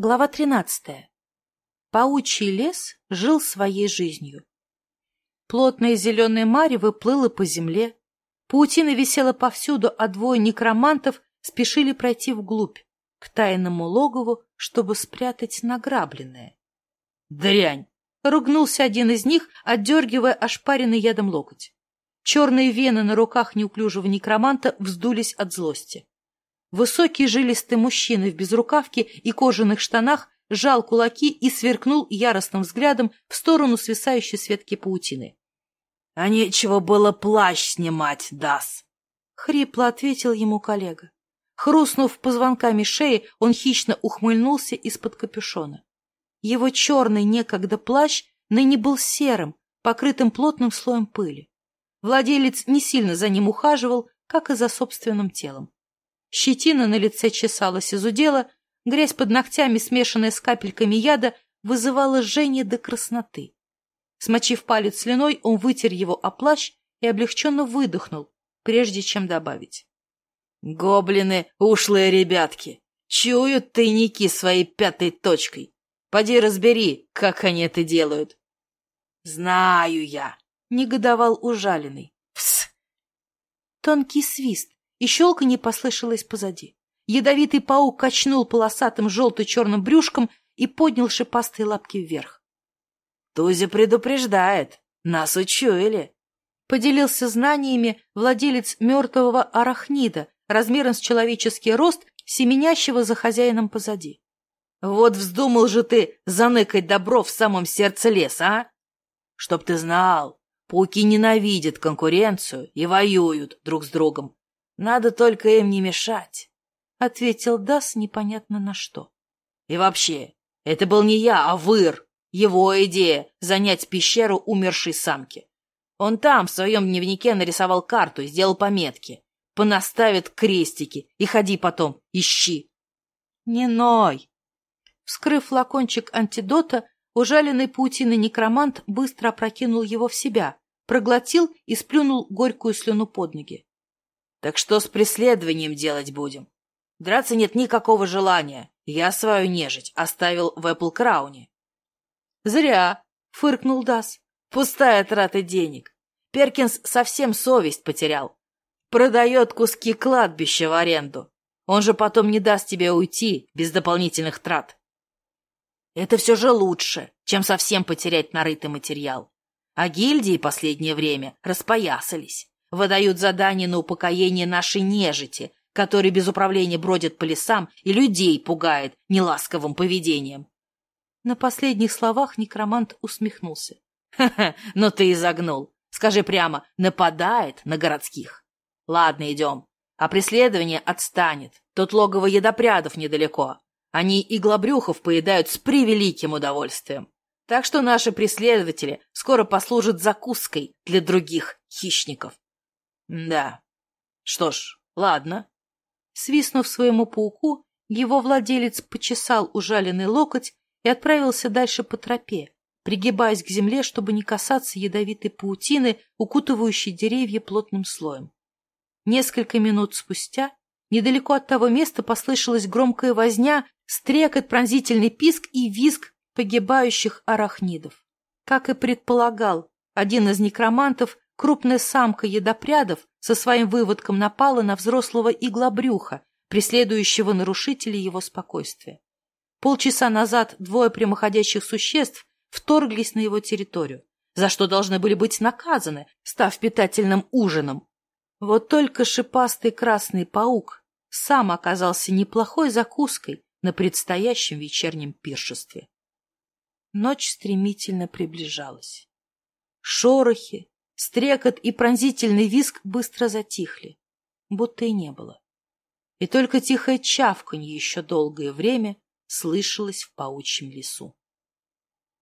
Глава 13. Паучий лес жил своей жизнью. Плотное зеленое марево плыло по земле. Паутина висела повсюду, а двое некромантов спешили пройти вглубь, к тайному логову, чтобы спрятать награбленное. «Дрянь!» — ругнулся один из них, отдергивая ошпаренный ядом локоть. Черные вены на руках неуклюжего некроманта вздулись от злости. Высокий жилистый мужчина в безрукавке и кожаных штанах сжал кулаки и сверкнул яростным взглядом в сторону свисающей с ветки паутины. — А нечего было плащ снимать, Дас! — хрипло ответил ему коллега. Хрустнув позвонками шеи, он хищно ухмыльнулся из-под капюшона. Его черный некогда плащ ныне был серым, покрытым плотным слоем пыли. Владелец не сильно за ним ухаживал, как и за собственным телом. Щетина на лице чесалась из удела, грязь под ногтями, смешанная с капельками яда, вызывала жжение до красноты. Смочив палец слюной, он вытер его о плащ и облегченно выдохнул, прежде чем добавить. — Гоблины — ушлые ребятки! Чуют тайники своей пятой точкой! Поди разбери, как они это делают! — Знаю я! — негодовал ужаленный. — Пс! Тонкий свист, и щелканье послышалось позади. Ядовитый паук качнул полосатым желто-черным брюшком и поднял шипастые лапки вверх. — Тузя предупреждает. Нас учуяли. Поделился знаниями владелец мертвого арахнида, размером с человеческий рост, семенящего за хозяином позади. — Вот вздумал же ты заныкать добро в самом сердце леса, а? Чтоб ты знал, пауки ненавидят конкуренцию и воюют друг с другом, Надо только им не мешать, — ответил Дас непонятно на что. И вообще, это был не я, а Выр. Его идея — занять пещеру умершей самки. Он там в своем дневнике нарисовал карту и сделал пометки. Понаставит крестики и ходи потом, ищи. Не ной. Вскрыв флакончик антидота, ужаленный паутиной некромант быстро опрокинул его в себя, проглотил и сплюнул горькую слюну под ноги. Так что с преследованием делать будем? Драться нет никакого желания. Я свою нежить оставил в Эпплкрауне. Зря, фыркнул Дас. Пустая трата денег. Перкинс совсем совесть потерял. Продает куски кладбища в аренду. Он же потом не даст тебе уйти без дополнительных трат. Это все же лучше, чем совсем потерять нарытый материал. А гильдии последнее время распоясались выдают задание на упокоение нашей нежити, который без управления бродит по лесам и людей пугает неласковым поведением. На последних словах некромант усмехнулся. «Ха-ха, но ну ты и загнул. Скажи прямо, нападает на городских. Ладно, идем. А преследование отстанет. Тут логово едопрядов недалеко. Они иглобрюхов поедают с превеликим удовольствием. Так что наши преследователи скоро послужат закуской для других хищников. Да. Что ж, ладно. Свистнув своему пауку, его владелец почесал ужаленный локоть и отправился дальше по тропе, пригибаясь к земле, чтобы не касаться ядовитой паутины, укутывающей деревья плотным слоем. Несколько минут спустя недалеко от того места послышалась громкая возня, стрекот, пронзительный писк и визг погибающих арахнидов. Как и предполагал один из некромантов, крупная самка едопрядов со своим выводком напала на взрослого иглобрюха, преследующего нарушителей его спокойствия. Полчаса назад двое прямоходящих существ вторглись на его территорию, за что должны были быть наказаны, став питательным ужином. Вот только шипастый красный паук сам оказался неплохой закуской на предстоящем вечернем пиршестве. Ночь стремительно приближалась. Шорохи, стрекот и пронзительный визг быстро затихли, будто и не было. И только тихое чавканье еще долгое время слышалось в паучьем лесу.